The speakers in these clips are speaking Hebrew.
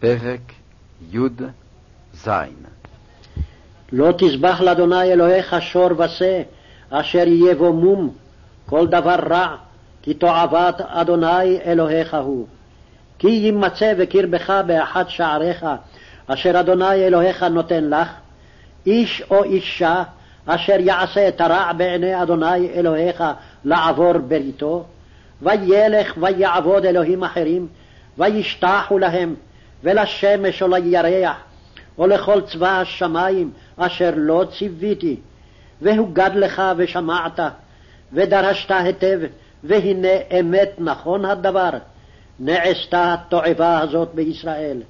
פרק י"ז. לא תזבח לאדוני אלוהיך שור ושה, אשר יהיה בו מום, כל דבר רע, כי תועבת אדוני אלוהיך הוא. כי יימצא בקרבך באחת שעריך, אשר אדוני אלוהיך נותן לך, איש או אישה, אשר יעשה את הרע בעיני אדוני אלוהיך לעבור בריתו, וילך ויעבוד אלוהים אחרים, וישתחו להם, ולשמש או לירח, או לכל צבא השמים אשר לא ציוויתי. והוגד לך ושמעת, ודרשת היטב, והנה אמת נכון הדבר, נעשתה התועבה הזאת בישראל.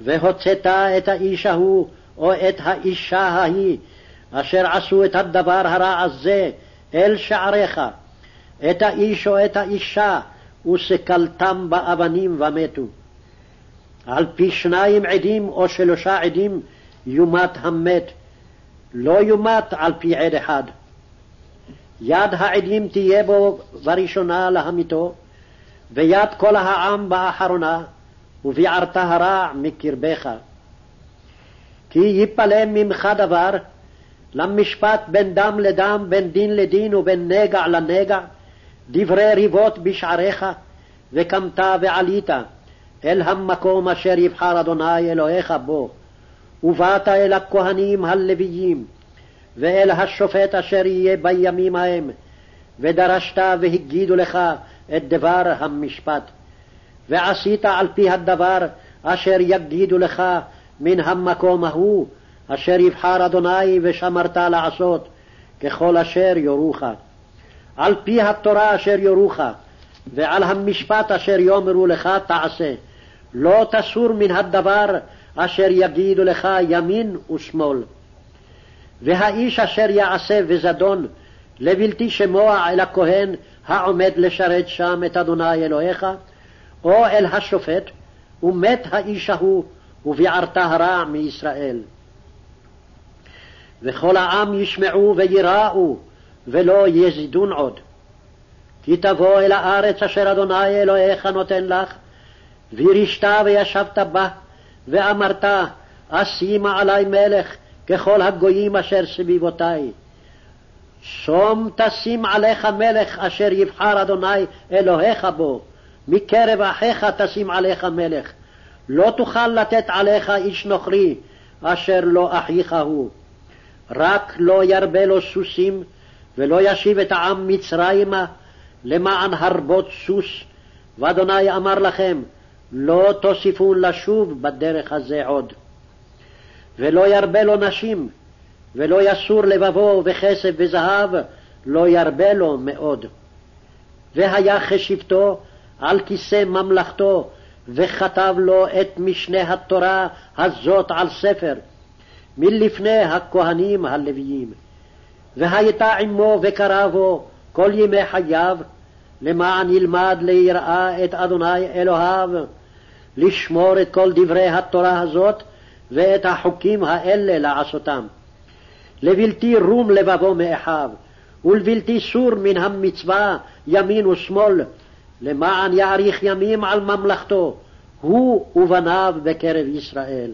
והוצאת את האיש ההוא, או את האישה ההיא, אשר עשו את הדבר הרע הזה, אל שעריך, את האיש או את האישה, וסקלתם באבנים ומתו. על פי שניים עדים או שלושה עדים יומת המת, לא יומת על פי עד אחד. יד העדים תהיה בו בראשונה להמיתו, ויד כל העם באחרונה, וביערת הרע מקרבך. כי יפלא ממך דבר, למשפט בין דם לדם, בין דין לדין ובין נגע לנגע, דברי ריבות בשעריך, וקמת ועלית, אל המקום אשר יבחר אדוני אלוהיך בו, ובאת אל הכהנים הלוויים, ואל השופט אשר יהיה בימים ההם, ודרשת והגידו לך את דבר המשפט. ועשית על פי הדבר אשר יגידו לך מן המקום ההוא, אשר יבחר אדוני ושמרת לעשות, ככל אשר יורוך. על פי התורה אשר יורוך, ועל המשפט אשר יאמרו לך תעשה. לא תסור מן הדבר אשר יגידו לך ימין ושמאל. והאיש אשר יעשה בזדון לבלתי שמוע אל הכהן העומד לשרת שם את אדוני אלוהיך, או אל השופט, ומת האיש ההוא, וביערת הרע מישראל. וכל העם ישמעו ויראו, ולא יזידון עוד. כי תבוא אל הארץ אשר אדוני אלוהיך נותן לך, וירישת וישבת בה, ואמרת, אשימה עלי מלך ככל הגויים אשר סביבותי. שום תשים עליך מלך אשר יבחר אדוני אלוהיך בו, מקרב אחיך תשים עליך מלך. לא תוכל לתת עליך איש נוכרי, אשר לא אחיך הוא. רק לא ירבה לו סוסים, ולא ישיב את העם מצרימה, למען הרבות סוס. ואדוני אמר לכם, לא תוסיפו לשוב בדרך הזה עוד. ולא ירבה לו נשים, ולא יסור לבבו וכסף וזהב, לא ירבה לו מאוד. והיה חשבתו על כיסא ממלכתו, וכתב לו את משנה התורה הזאת על ספר, מלפני הכהנים הלוויים. והייתה עמו וקרבו כל ימי חייו, למען ילמד ליראה את אדוני אלוהיו, לשמור את כל דברי התורה הזאת ואת החוקים האלה לעשותם. לבלתי רום לבבו מאחיו, ולבלתי סור מן המצווה ימין ושמאל, למען יאריך ימים על ממלכתו, הוא ובניו בקרב ישראל.